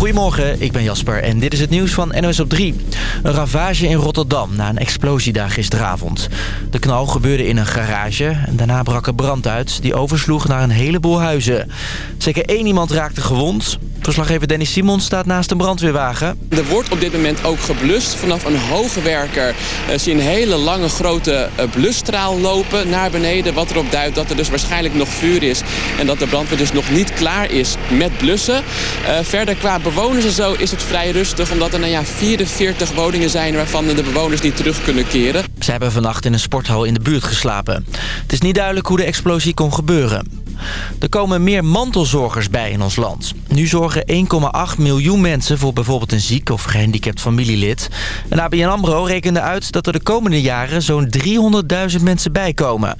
Goedemorgen, ik ben Jasper en dit is het nieuws van NOS op 3. Een ravage in Rotterdam na een explosie daar gisteravond. De knal gebeurde in een garage en daarna brak er brand uit... die oversloeg naar een heleboel huizen. Zeker één iemand raakte gewond. Verslaggever Dennis Simons staat naast een brandweerwagen. Er wordt op dit moment ook geblust. Vanaf een hoge werker uh, zie een hele lange grote uh, blusstraal lopen naar beneden. Wat erop duidt dat er dus waarschijnlijk nog vuur is. En dat de brandweer dus nog niet klaar is met blussen. Uh, verder qua bewoners en zo is het vrij rustig. Omdat er nou ja, 44 woningen zijn waarvan de bewoners niet terug kunnen keren. Ze hebben vannacht in een sporthal in de buurt geslapen. Het is niet duidelijk hoe de explosie kon gebeuren. Er komen meer mantelzorgers bij in ons land. Nu zorgen 1,8 miljoen mensen voor bijvoorbeeld een ziek of gehandicapt familielid. En ABN AMRO rekende uit dat er de komende jaren zo'n 300.000 mensen bijkomen.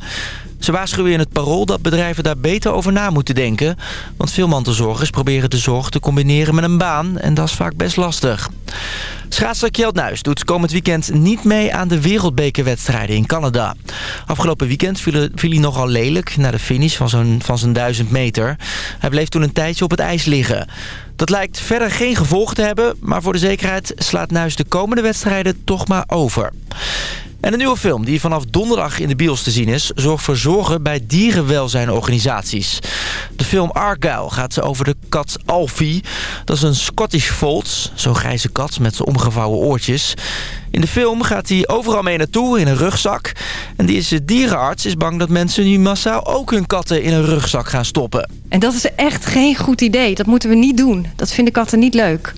Ze waarschuwen in het parool dat bedrijven daar beter over na moeten denken. Want veel mantelzorgers proberen de zorg te combineren met een baan. En dat is vaak best lastig. Schaatser Kjeld Nuis doet komend weekend niet mee aan de wereldbekerwedstrijden in Canada. Afgelopen weekend viel, hij nogal lelijk naar de finish van, zo'n van zijn 1000 meter. Hij bleef toen een tijdje op het ijs liggen. Dat lijkt verder geen gevolg te hebben, maar voor de zekerheid slaat Nuis de komende wedstrijden toch maar over. En een nieuwe film die vanaf donderdag in de bios te zien is... zorgt voor zorgen bij dierenwelzijnorganisaties. De film Argyle gaat over de kat Alfie. Dat is een Scottish Fold, zo'n grijze kat met zijn omgevouwen oortjes. In de film gaat hij overal mee naartoe in een rugzak. En deze dierenarts is bang dat mensen nu massaal ook hun katten in een rugzak gaan stoppen. En dat is echt geen goed idee. Dat moeten we niet doen. Dat vinden katten niet leuk.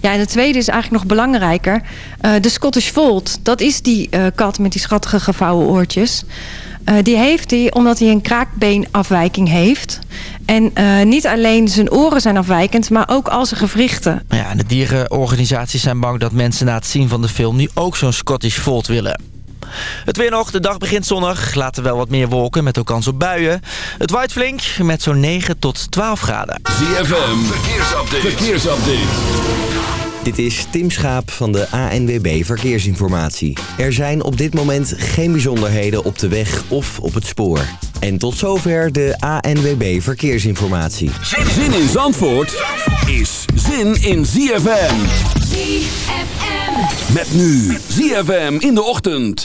Ja, en het tweede is eigenlijk nog belangrijker. Uh, de Scottish Fold, dat is die uh, kat met die schattige gevouwen oortjes. Uh, die heeft hij omdat hij een kraakbeenafwijking heeft. En uh, niet alleen zijn oren zijn afwijkend, maar ook al zijn gewrichten. Ja, de dierenorganisaties zijn bang dat mensen na het zien van de film... nu ook zo'n Scottish Fold willen. Het weer nog, de dag begint zonnig. Later wel wat meer wolken met ook kans op buien. Het waait flink met zo'n 9 tot 12 graden. ZFM, verkeersupdate. verkeersupdate. Dit is Tim Schaap van de ANWB Verkeersinformatie. Er zijn op dit moment geen bijzonderheden op de weg of op het spoor. En tot zover de ANWB Verkeersinformatie. Zin in Zandvoort is zin in ZFM. ZFM. Met nu ZFM in de ochtend.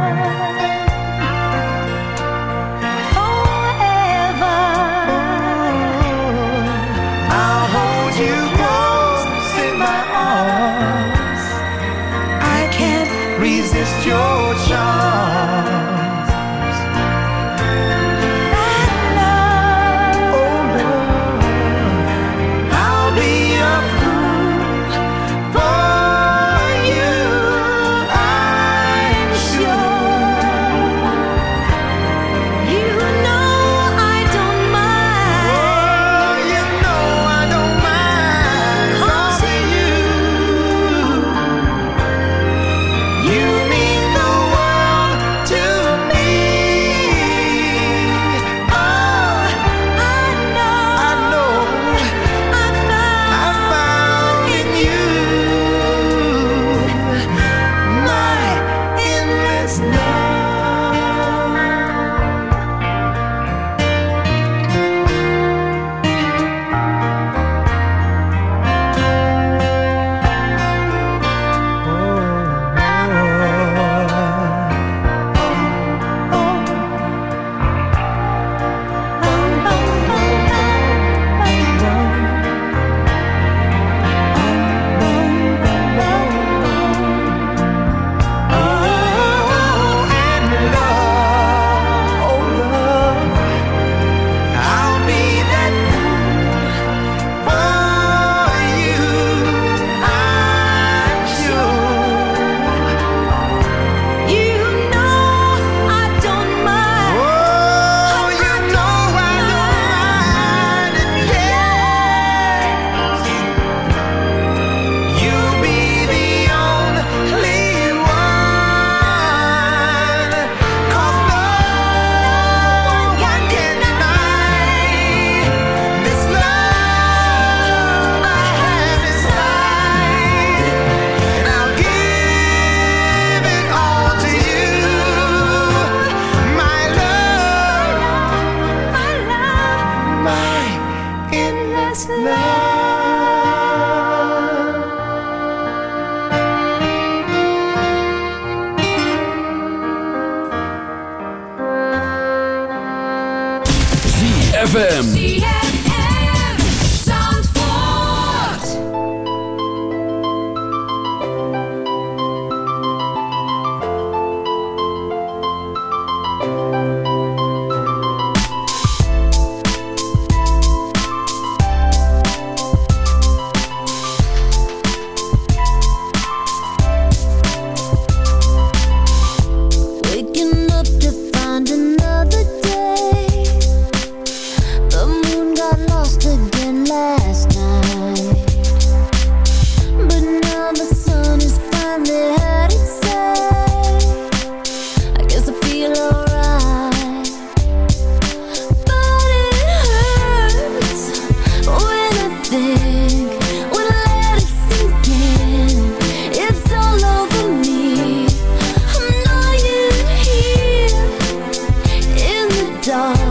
song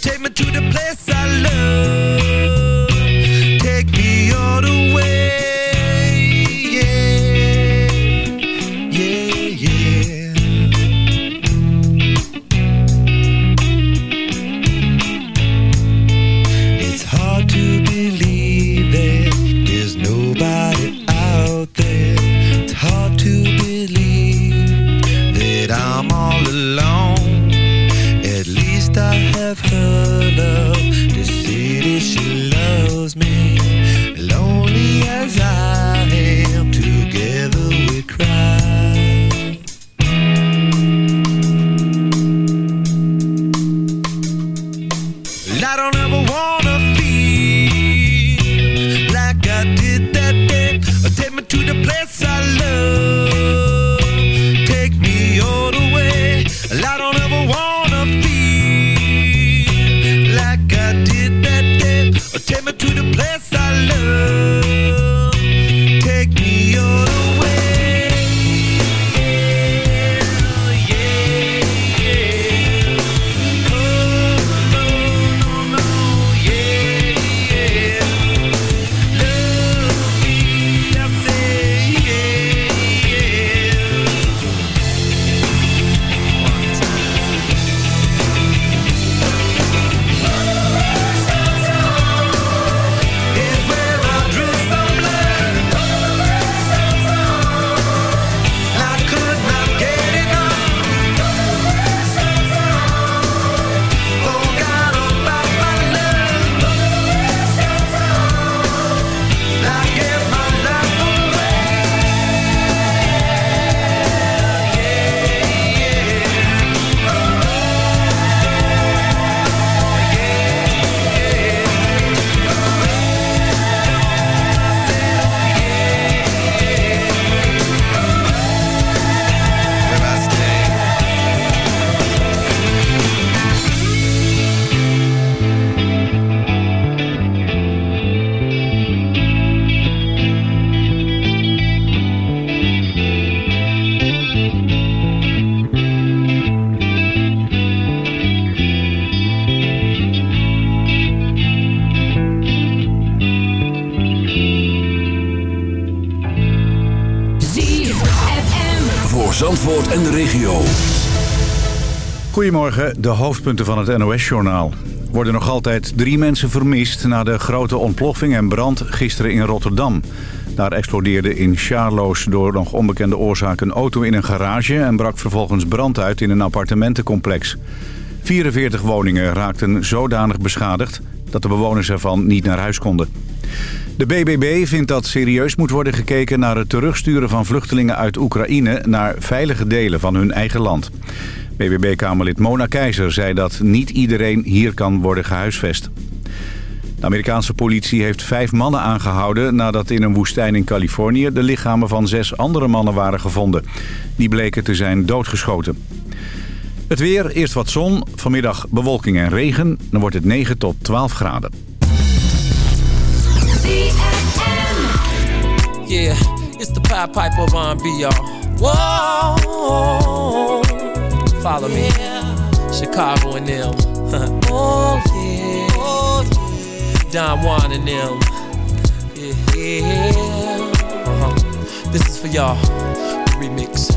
Take me to the place Goedemorgen, de hoofdpunten van het NOS-journaal. Worden nog altijd drie mensen vermist na de grote ontploffing en brand gisteren in Rotterdam. Daar explodeerde in Charloes door nog onbekende oorzaak een auto in een garage... en brak vervolgens brand uit in een appartementencomplex. 44 woningen raakten zodanig beschadigd dat de bewoners ervan niet naar huis konden. De BBB vindt dat serieus moet worden gekeken naar het terugsturen van vluchtelingen uit Oekraïne naar veilige delen van hun eigen land. BBB-kamerlid Mona Keizer zei dat niet iedereen hier kan worden gehuisvest. De Amerikaanse politie heeft vijf mannen aangehouden nadat in een woestijn in Californië de lichamen van zes andere mannen waren gevonden. Die bleken te zijn doodgeschoten. Het weer, eerst wat zon, vanmiddag bewolking en regen. Dan wordt het 9 tot 12 graden. Yeah, it's the of follow me. Chicago and them. oh yeah, oh yeah. Don Juan and them. Yeah, uh-huh. This is for y'all. Remix.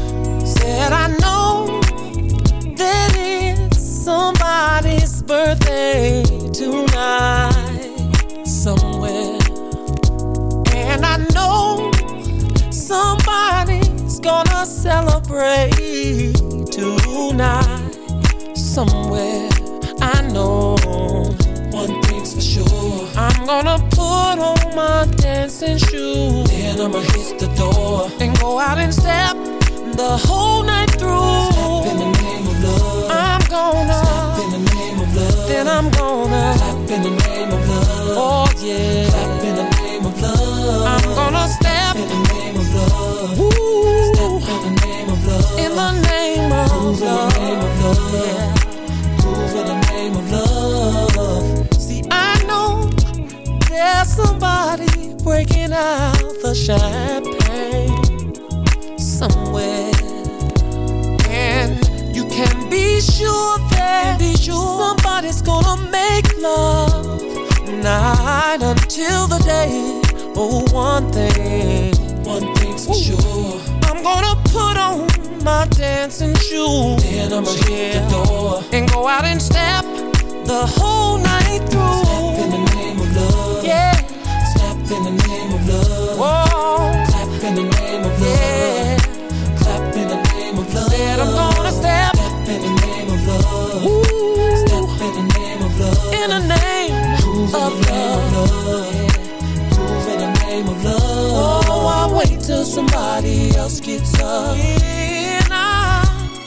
Said I know that it's somebody's birthday tonight somewhere. And I know somebody's gonna celebrate somewhere. I know one thing's for sure. I'm gonna put on my dancing shoes. Then I'ma hit the door and go out and step the whole night through. Step in the name of love. I'm gonna step in the name of love. Then I'm gonna clap in the name of love. Oh yeah, clap in the name of love. I'm gonna step in the name of love. Ooh. Step in the name of love. In the name of love. In the name of love. Yeah. Name of love. See, I know there's somebody breaking out the champagne somewhere. And you can be sure that be sure somebody's gonna make love night until the day. Oh, one thing, one thing's for sure. I'm gonna put on my dancing shoes. Then I'ma hit the door and go out and step the whole night through. Step in the name of love. Yeah. Step in the name of love. Whoa. Clap in the name of love. Yeah. Clap in the name of love. Said I'm gonna step. Step in the name of love. Ooh. Step in the name of love. In the name of love. Move in name of love. Oh, I wait till somebody else gets up. I,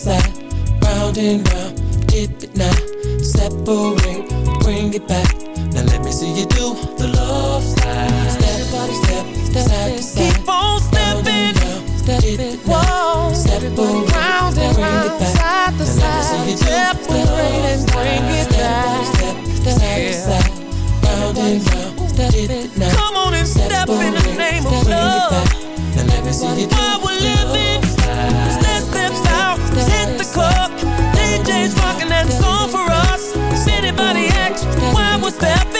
Side round and round. Dip it now, separate, bring it back. Now let me see you do the love slide. Step by step, step, side to side. Keep on stepping, step it, whoa. Separate, round and round, side to side. Separate and bring it back. Step, step, side to side, round and round. Step it now. Come on and step in the name of love. Now let me see you do While we're living, club. DJ's rocking that song for us. If anybody asks why we're stepping,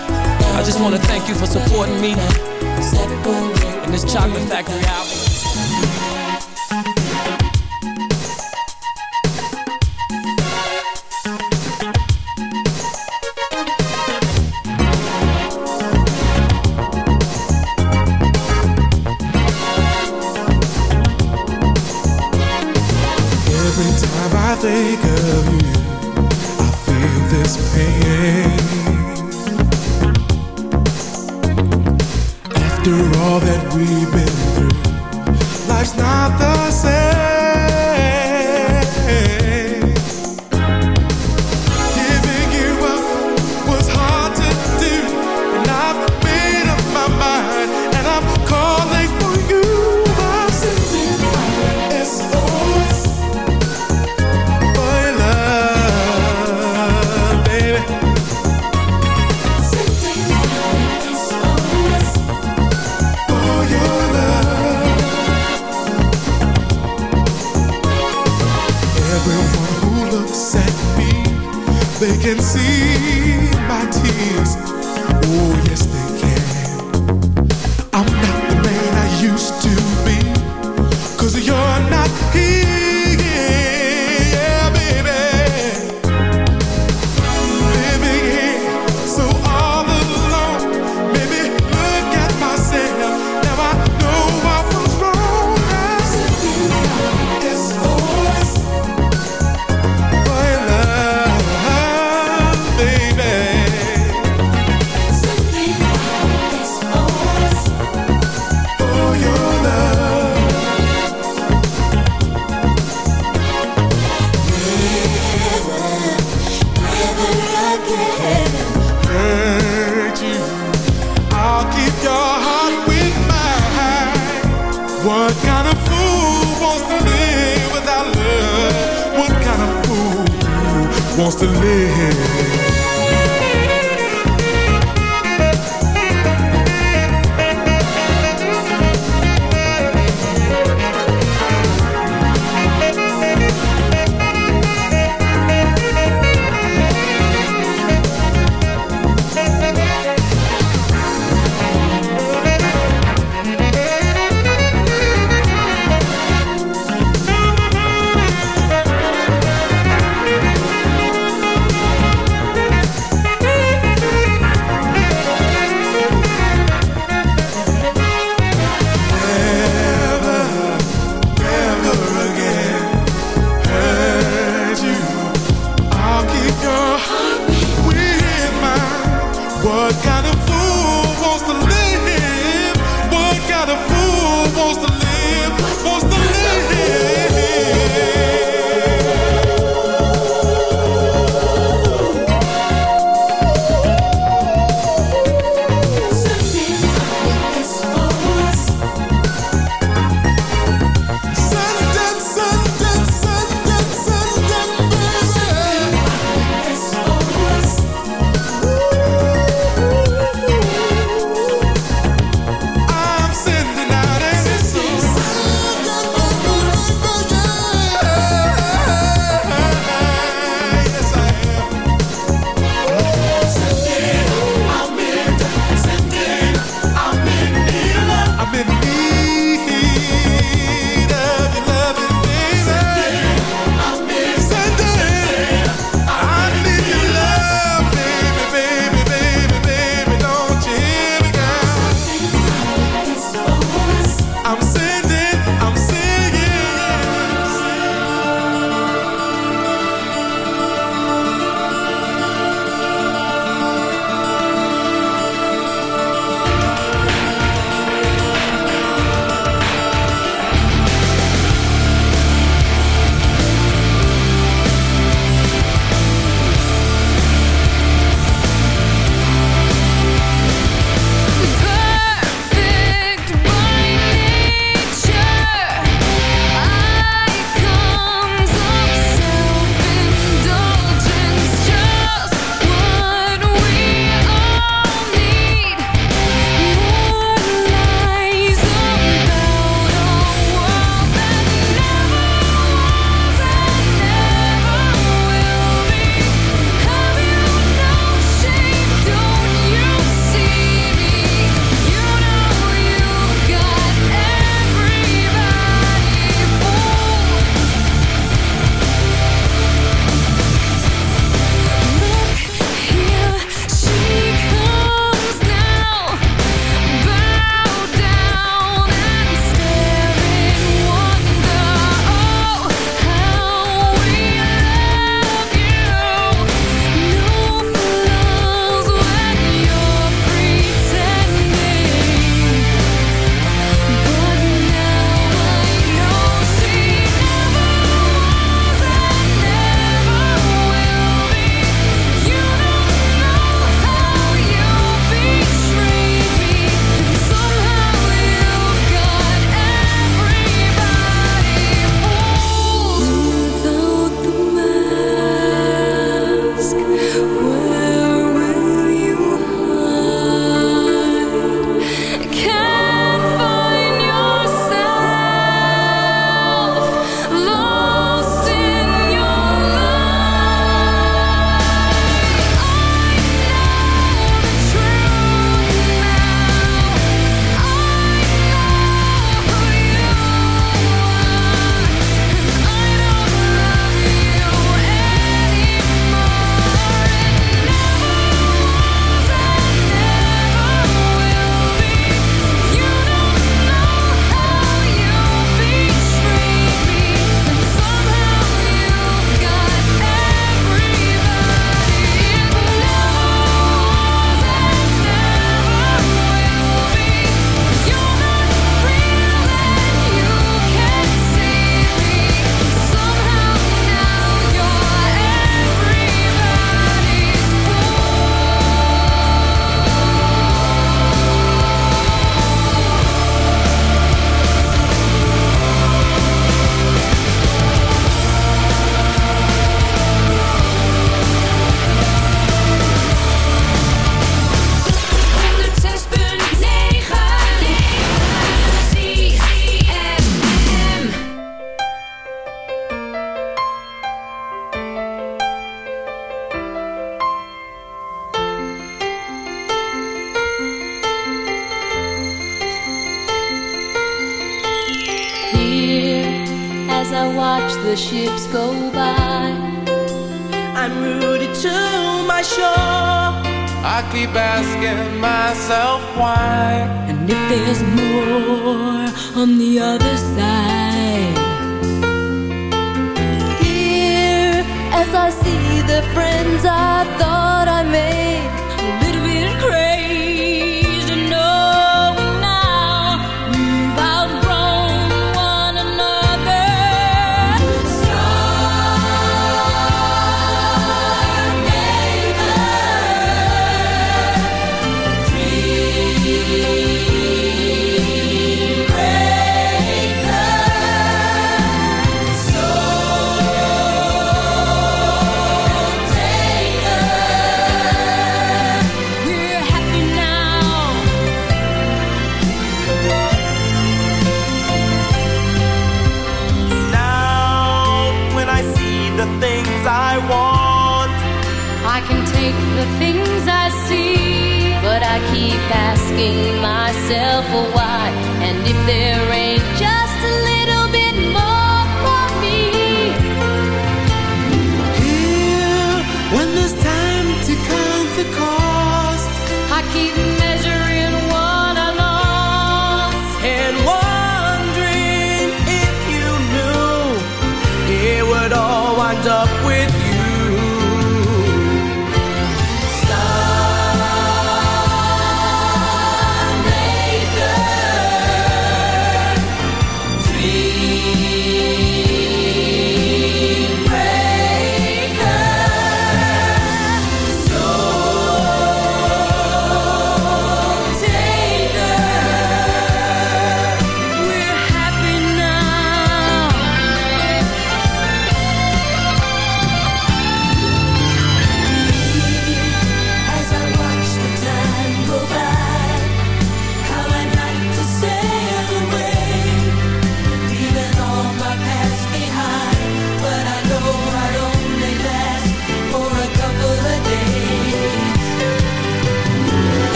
I just want to thank you for supporting me in this Chocolate Factory album.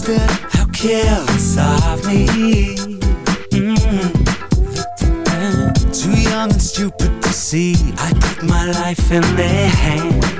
sister, how careless of me. Mm -hmm. Too young and stupid to see, I put my life in their hands.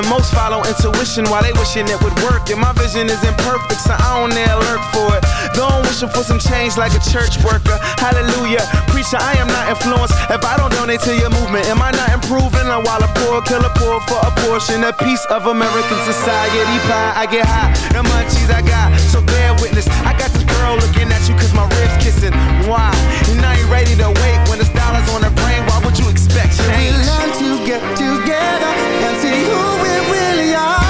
and most follow intuition while they wishing it would work. And my vision is imperfect, so I don't dare lurk for it. Though I'm wishing for some change like a church worker. Hallelujah. Preacher, I am not influenced. If I don't donate to your movement, am I not improving? I'm while a poor killer poor for a portion, a piece of American society pie. I get high, the munchies I got, so bear witness. I got the world looking at you cause my ribs kissing. Why? And I ain't ready to wait when it's dollars on the brain. Why would you expect change? We learn to get together and see who we really are.